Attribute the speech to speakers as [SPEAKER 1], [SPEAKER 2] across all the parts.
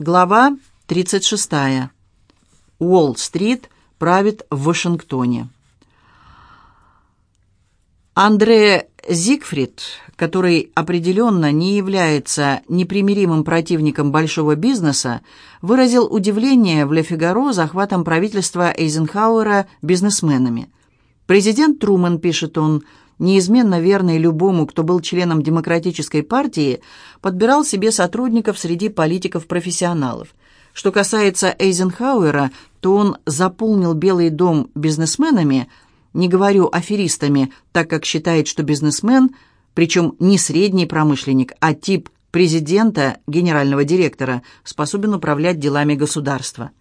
[SPEAKER 1] Глава 36. Уолл-стрит правит в Вашингтоне. Андре Зигфрид, который определенно не является непримиримым противником большого бизнеса, выразил удивление в «Ле Фигаро» захватом правительства Эйзенхауэра бизнесменами. Президент Трумэн, пишет он, неизменно верный любому, кто был членом демократической партии, подбирал себе сотрудников среди политиков-профессионалов. Что касается Эйзенхауэра, то он заполнил Белый дом бизнесменами, не говорю аферистами, так как считает, что бизнесмен, причем не средний промышленник, а тип президента, генерального директора, способен управлять делами государства.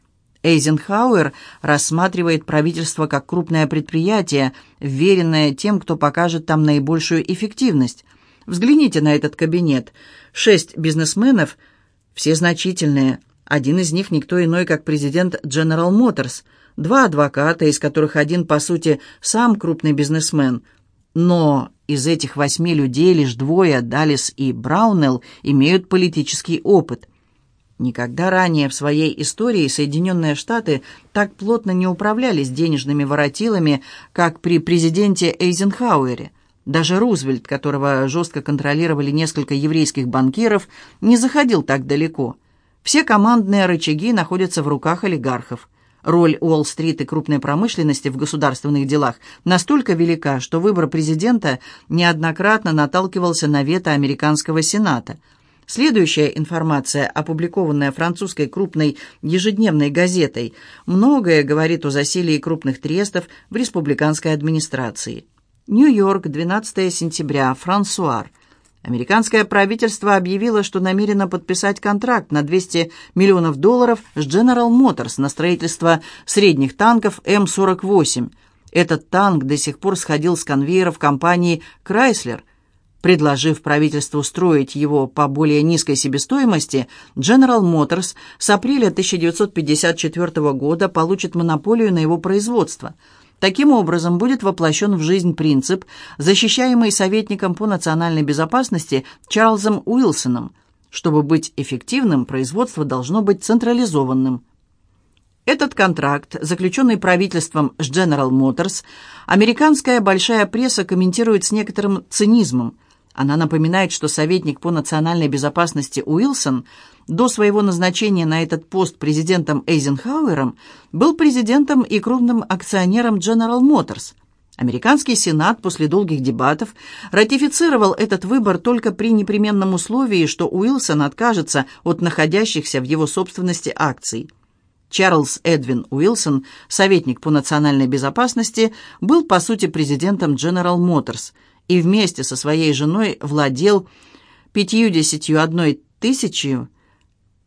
[SPEAKER 1] Эйзенхауэр рассматривает правительство как крупное предприятие, веренное тем, кто покажет там наибольшую эффективность. Взгляните на этот кабинет. Шесть бизнесменов, все значительные. Один из них никто иной, как президент General Motors. Два адвоката, из которых один, по сути, сам крупный бизнесмен. Но из этих восьми людей лишь двое, Даллес и Браунелл, имеют политический опыт – Никогда ранее в своей истории Соединенные Штаты так плотно не управлялись денежными воротилами, как при президенте Эйзенхауэре. Даже Рузвельт, которого жестко контролировали несколько еврейских банкиров, не заходил так далеко. Все командные рычаги находятся в руках олигархов. Роль Уолл-стрит и крупной промышленности в государственных делах настолько велика, что выбор президента неоднократно наталкивался на вето американского Сената – Следующая информация, опубликованная французской крупной ежедневной газетой, многое говорит о засилии крупных трестов в республиканской администрации. Нью-Йорк, 12 сентября, Франсуар. Американское правительство объявило, что намерено подписать контракт на 200 миллионов долларов с General Motors на строительство средних танков М-48. Этот танк до сих пор сходил с конвейеров компании Chrysler – Предложив правительству строить его по более низкой себестоимости, General Motors с апреля 1954 года получит монополию на его производство. Таким образом, будет воплощен в жизнь принцип, защищаемый советником по национальной безопасности Чарльзом Уилсоном. Чтобы быть эффективным, производство должно быть централизованным. Этот контракт, заключенный правительством с General Motors, американская большая пресса комментирует с некоторым цинизмом. Она напоминает, что советник по национальной безопасности Уилсон до своего назначения на этот пост президентом Эйзенхауэром был президентом и крупным акционером General Motors. Американский Сенат после долгих дебатов ратифицировал этот выбор только при непременном условии, что Уилсон откажется от находящихся в его собственности акций. Чарльз Эдвин Уилсон, советник по национальной безопасности, был по сути президентом General Motors – и вместе со своей женой владел 51 тысячью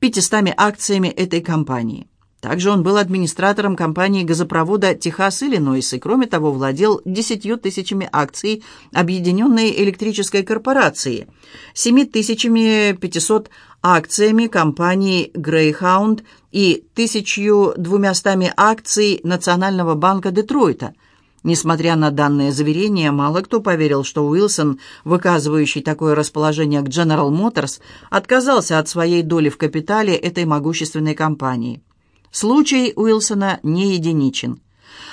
[SPEAKER 1] 500 акциями этой компании. Также он был администратором компании газопровода «Техас-Иллинойс» и, кроме того, владел 10 тысячами акций Объединенной электрической корпорации, 7500 акциями компании «Грейхаунд» и 1200 акций Национального банка Детройта – Несмотря на данное заверение, мало кто поверил, что Уилсон, выказывающий такое расположение к General Motors, отказался от своей доли в капитале этой могущественной компании. Случай Уилсона не единичен.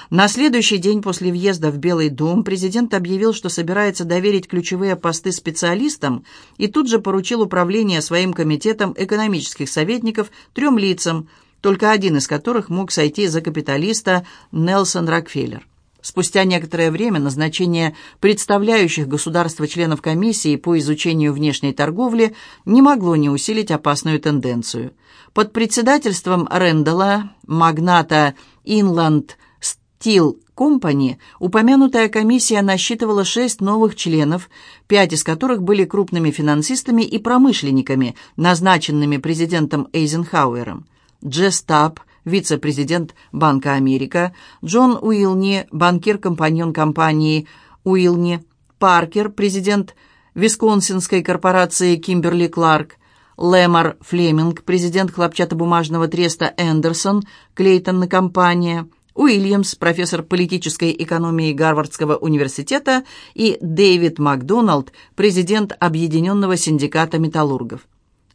[SPEAKER 1] На следующий день после въезда в Белый дом президент объявил, что собирается доверить ключевые посты специалистам и тут же поручил управление своим комитетом экономических советников трем лицам, только один из которых мог сойти за капиталиста Нелсон Рокфеллер. Спустя некоторое время назначение представляющих государства членов комиссии по изучению внешней торговли не могло не усилить опасную тенденцию. Под председательством Рэндалла, магната Inland Steel Company, упомянутая комиссия насчитывала шесть новых членов, пять из которых были крупными финансистами и промышленниками, назначенными президентом Эйзенхауэром. Джестап – вице-президент Банка Америка, Джон Уилни, банкир-компаньон компании Уилни, Паркер, президент Висконсинской корпорации Кимберли Кларк, Лэмор Флеминг, президент хлопчатобумажного треста Эндерсон, Клейтон компания, Уильямс, профессор политической экономии Гарвардского университета и Дэвид Макдоналд, президент Объединенного синдиката металлургов.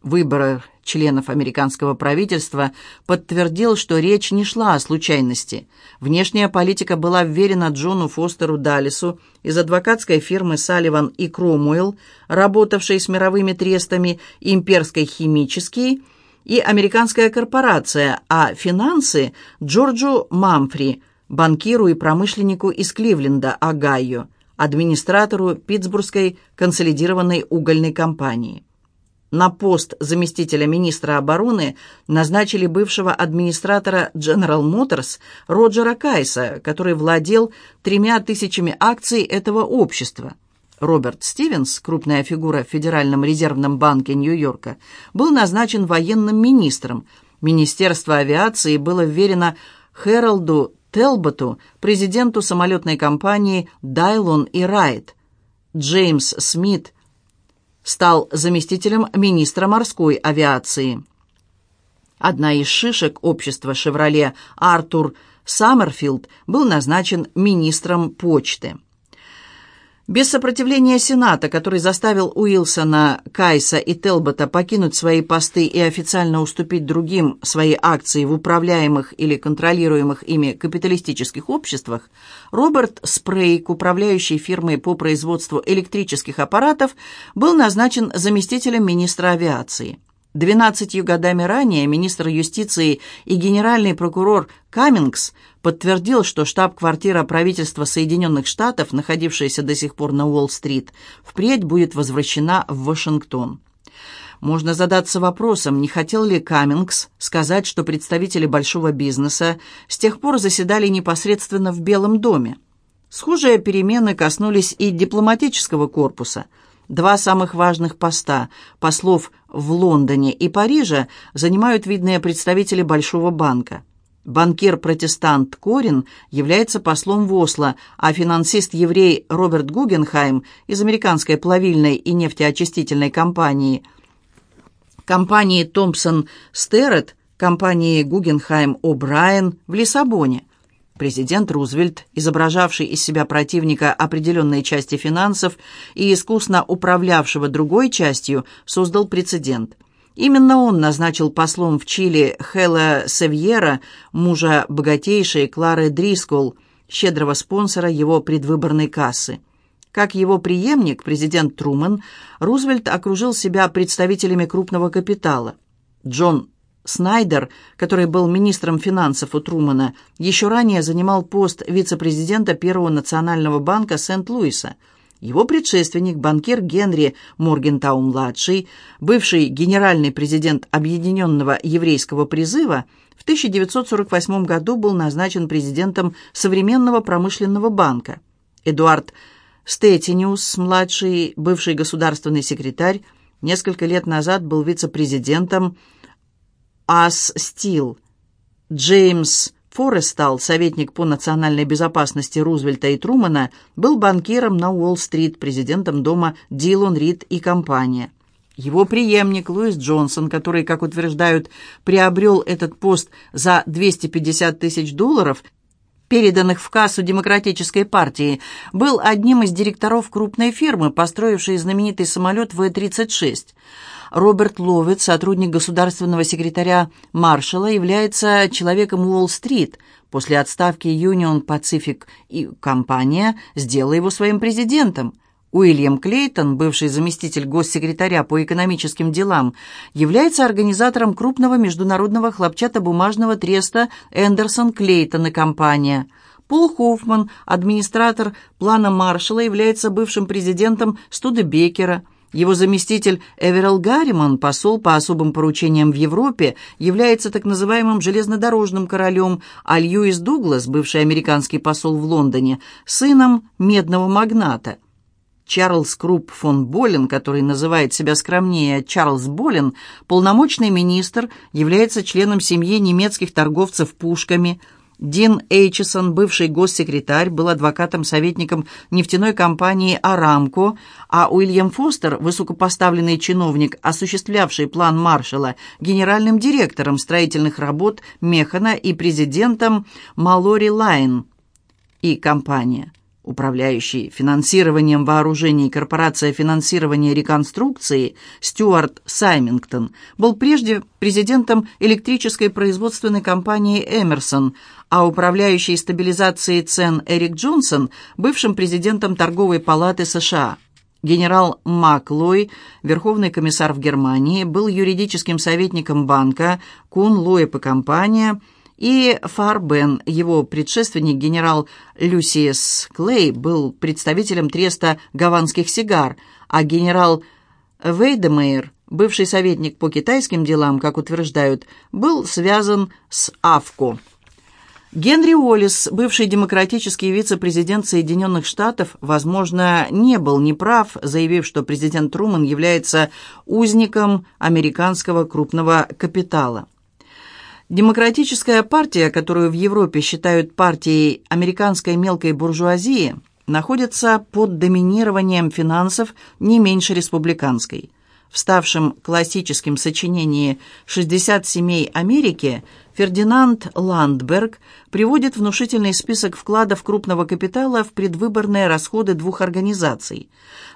[SPEAKER 1] Выбор членов американского правительства подтвердил, что речь не шла о случайности. Внешняя политика была вверена Джону Фостеру Даллису из адвокатской фирмы «Салливан и Кромуэлл», работавшей с мировыми трестами «Имперской химический» и «Американская корпорация», а финансы – Джорджу Мамфри, банкиру и промышленнику из Кливленда, Огайо, администратору Питтсбургской консолидированной угольной компании. На пост заместителя министра обороны назначили бывшего администратора General Motors Роджера Кайса, который владел тремя тысячами акций этого общества. Роберт Стивенс, крупная фигура в Федеральном резервном банке Нью-Йорка, был назначен военным министром. Министерство авиации было вверено Хэролду Телботу, президенту самолетной компании «Дайлон и Райт». Джеймс Смит – стал заместителем министра морской авиации. Одна из шишек общества «Шевроле» Артур Саммерфилд был назначен министром почты. Без сопротивления Сената, который заставил Уилсона, Кайса и Телбота покинуть свои посты и официально уступить другим свои акции в управляемых или контролируемых ими капиталистических обществах, Роберт Спрейк, управляющий фирмой по производству электрических аппаратов, был назначен заместителем министра авиации. Двенадцатью годами ранее министр юстиции и генеральный прокурор Каммингс подтвердил, что штаб-квартира правительства Соединенных Штатов, находившаяся до сих пор на Уолл-стрит, впредь будет возвращена в Вашингтон. Можно задаться вопросом, не хотел ли Каммингс сказать, что представители большого бизнеса с тех пор заседали непосредственно в Белом доме. Схожие перемены коснулись и дипломатического корпуса – Два самых важных поста – послов в Лондоне и Париже – занимают видные представители Большого банка. Банкир-протестант Корин является послом в Осло, а финансист-еврей Роберт Гугенхайм из американской плавильной и нефтеочистительной компании компании Томпсон Стерет, компании Гугенхайм О'Брайен в Лиссабоне. Президент Рузвельт, изображавший из себя противника определенной части финансов и искусно управлявшего другой частью, создал прецедент. Именно он назначил послом в Чили Хела Севьера, мужа богатейшей Клары Дрискол, щедрого спонсора его предвыборной кассы. Как его преемник, президент Трумэн, Рузвельт окружил себя представителями крупного капитала. Джон Снайдер, который был министром финансов у Трумана, еще ранее занимал пост вице-президента Первого национального банка Сент-Луиса. Его предшественник, банкир Генри Моргентау-младший, бывший генеральный президент Объединенного еврейского призыва, в 1948 году был назначен президентом Современного промышленного банка. Эдуард Стетиниус-младший, бывший государственный секретарь, несколько лет назад был вице-президентом Ас Стил. Джеймс Форестал, советник по национальной безопасности Рузвельта и Трумана, был банкиром на Уолл-стрит, президентом дома Дилон Рид и компания. Его преемник Луис Джонсон, который, как утверждают, приобрел этот пост за 250 тысяч долларов, переданных в кассу Демократической партии, был одним из директоров крупной фирмы, построившей знаменитый самолет В-36. Роберт Ловит, сотрудник государственного секретаря Маршалла, является человеком Уолл-стрит. После отставки Union Pacific и компания сделала его своим президентом. Уильям Клейтон, бывший заместитель госсекретаря по экономическим делам, является организатором крупного международного хлопчатобумажного треста «Эндерсон Клейтон и компания». Пол Хоффман, администратор плана Маршалла, является бывшим президентом Студебекера – его заместитель Эверал Гарриман, посол по особым поручениям в Европе, является так называемым железнодорожным королем, а Льюис Дуглас, бывший американский посол в Лондоне, сыном медного магната. Чарльз Крупп фон Болен, который называет себя скромнее Чарльз Болен, полномочный министр, является членом семьи немецких торговцев пушками – Дин Эйчесон, бывший госсекретарь, был адвокатом-советником нефтяной компании «Арамко», а Уильям Фостер, высокопоставленный чиновник, осуществлявший план Маршалла, генеральным директором строительных работ Механа и президентом Малори Лайн и компания. Управляющий финансированием вооружений корпорация финансирования реконструкции Стюарт Саймингтон был прежде президентом электрической производственной компании «Эмерсон», а управляющий стабилизацией цен Эрик Джонсон – бывшим президентом Торговой палаты США. Генерал Маклой, верховный комиссар в Германии, был юридическим советником банка Кун Лоэп и компания – и Фарбен, его предшественник генерал Люсиес Клей, был представителем треста гаванских сигар, а генерал Вейдемейр, бывший советник по китайским делам, как утверждают, был связан с АВКО. Генри Уоллес, бывший демократический вице-президент Соединенных Штатов, возможно, не был неправ, заявив, что президент Труман является узником американского крупного капитала. Демократическая партия, которую в Европе считают партией американской мелкой буржуазии, находится под доминированием финансов не меньше республиканской. В ставшем классическим сочинении «60 семей Америки» Фердинанд Ландберг приводит внушительный список вкладов крупного капитала в предвыборные расходы двух организаций.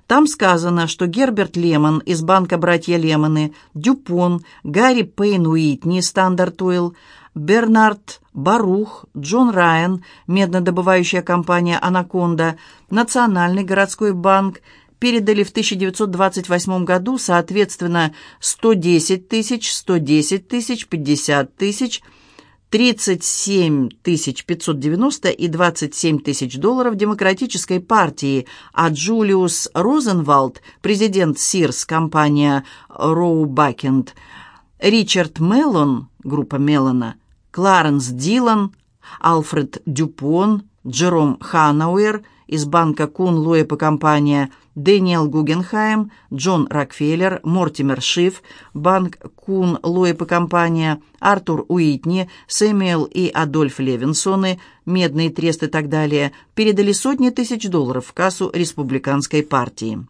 [SPEAKER 1] Там сказано, что Герберт Лемон из банка «Братья Лемоны», Дюпон, Гарри Пейн Уитни, Стандарт Ойл, Бернард Барух, Джон Райан, меднодобывающая компания «Анаконда», Национальный городской банк – передали в 1928 году, соответственно, 110 тысяч, 110 тысяч, 50 тысяч, 37 590 и 27 тысяч долларов Демократической партии, а Джулиус Розенвалд, президент Сирс, компания Роу Бакенд, Ричард Меллон, группа Меллона, Кларенс Дилан, Алфред Дюпон, Джером Ханауэр из банка Кун Лоэб и компания – Дэниел Гугенхайм, Джон Рокфеллер, Мортимер Шиф, Банк Кун Лоэб и компания, Артур Уитни, Сэмюэл и Адольф Левинсоны, Медный трест и так далее, передали сотни тысяч долларов в кассу республиканской партии.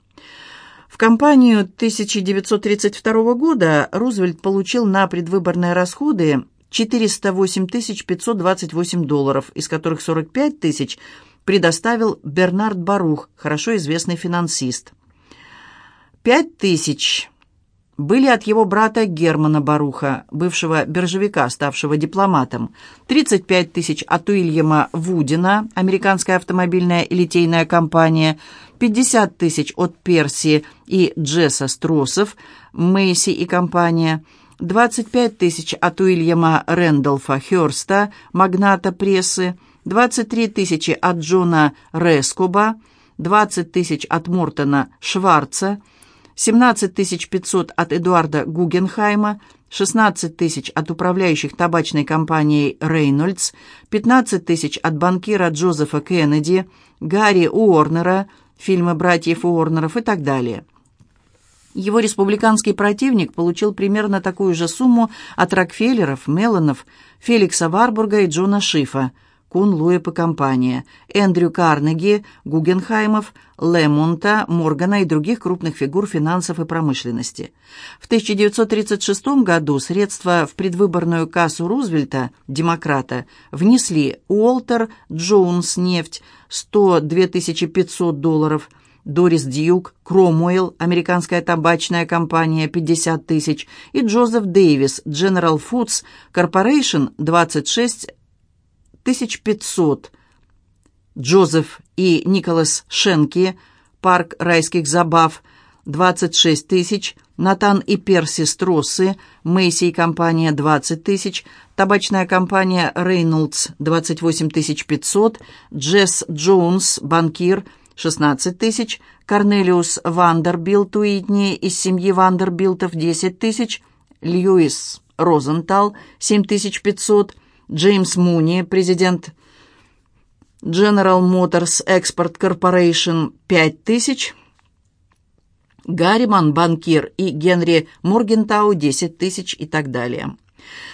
[SPEAKER 1] В кампанию 1932 года Рузвельт получил на предвыборные расходы 408 528 долларов, из которых 45 тысяч – предоставил Бернард Барух, хорошо известный финансист. Пять тысяч были от его брата Германа Баруха, бывшего биржевика, ставшего дипломатом. 35 тысяч от Уильяма Вудина, американская автомобильная и литейная компания. 50 тысяч от Перси и Джесса Стросов, Мэйси и компания. 25 тысяч от Уильяма Рэндолфа Хёрста, магната прессы. 23 тысячи от Джона Рескоба, 20 тысяч от Мортона Шварца, 17 500 от Эдуарда Гугенхайма, 16 тысяч от управляющих табачной компанией Рейнольдс, 15 тысяч от банкира Джозефа Кеннеди, Гарри Уорнера, фильмы братьев Уорнеров и так далее. Его республиканский противник получил примерно такую же сумму от Рокфеллеров, Меллонов, Феликса Варбурга и Джона Шифа – Кун Луэп и компания, Эндрю Карнеги, Гугенхаймов, Лемонта, Моргана и других крупных фигур финансов и промышленности. В 1936 году средства в предвыборную кассу Рузвельта, демократа, внесли Уолтер Джонс нефть 102 500 долларов, Дорис Дьюк, Кромуэлл, американская табачная компания, 50 тысяч, и Джозеф Дэвис, General Foods Corporation, 26 1500. Джозеф и Николас Шенки, парк райских забав, 26 тысяч. Натан и Перси Строссы, Мэйси и компания, 20 тысяч. Табачная компания Рейнольдс, 28 500. Джесс Джонс, банкир, 16 тысяч. Корнелиус Вандербилт Уитни из семьи Вандербилтов, 10 тысяч. Льюис Розентал, 7500. Джеймс Муни, президент General Motors Export Corporation, 5000, Гарриман, банкир, и Генри Моргентау, 10 тысяч и так далее.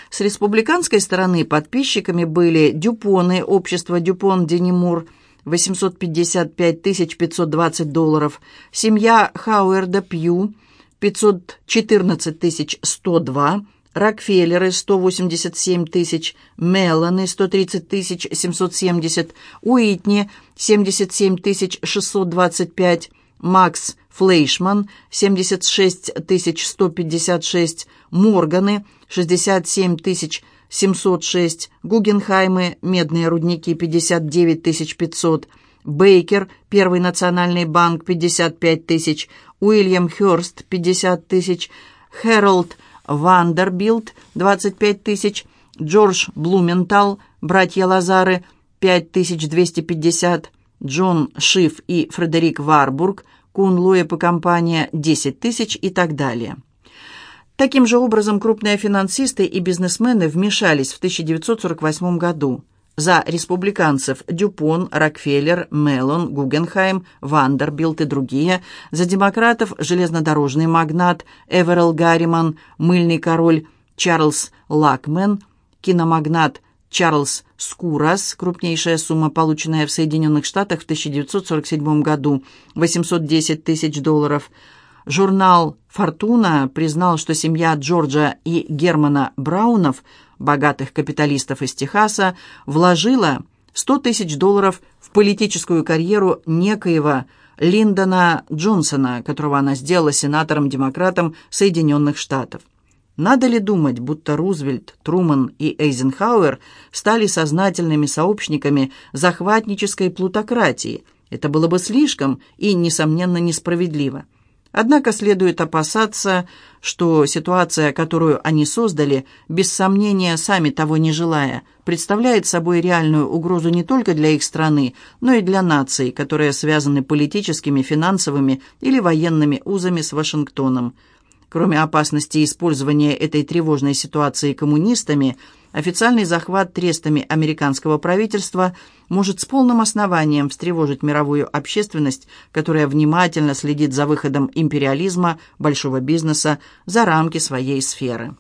[SPEAKER 1] С республиканской стороны подписчиками были Дюпоны, общество Дюпон Денимур, 855 520 долларов, семья Хауэрда Пью, 514 102 Рокфеллеры – 187 тысяч, Мелланы – 130 тысяч 770, Уитни – 77 тысяч 625, Макс Флейшман – 76 тысяч 156, Морганы – 67 тысяч 706, Гугенхаймы – медные рудники – 59 тысяч 500, Бейкер – Первый национальный банк – 55 тысяч, Уильям Хёрст – 50 тысяч, Хэролд Вандербилт – 25 тысяч, Джордж Блументал, братья Лазары – 5250, Джон Шиф и Фредерик Варбург, Кун Лоэб и компания – 10 тысяч и так далее. Таким же образом крупные финансисты и бизнесмены вмешались в 1948 году – за республиканцев Дюпон, Рокфеллер, Меллон, Гугенхайм, Вандербилт и другие. За демократов железнодорожный магнат Эверел Гарриман, мыльный король Чарльз Лакмен, киномагнат Чарльз Скурас, крупнейшая сумма, полученная в Соединенных Штатах в 1947 году, 810 тысяч долларов. Журнал «Фортуна» признал, что семья Джорджа и Германа Браунов – богатых капиталистов из Техаса, вложила 100 тысяч долларов в политическую карьеру некоего Линдона Джонсона, которого она сделала сенатором-демократом Соединенных Штатов. Надо ли думать, будто Рузвельт, Труман и Эйзенхауэр стали сознательными сообщниками захватнической плутократии? Это было бы слишком и, несомненно, несправедливо. Однако следует опасаться, что ситуация, которую они создали, без сомнения, сами того не желая, представляет собой реальную угрозу не только для их страны, но и для наций, которые связаны политическими, финансовыми или военными узами с Вашингтоном. Кроме опасности использования этой тревожной ситуации коммунистами, официальный захват трестами американского правительства может с полным основанием встревожить мировую общественность, которая внимательно следит за выходом империализма, большого бизнеса за рамки своей сферы.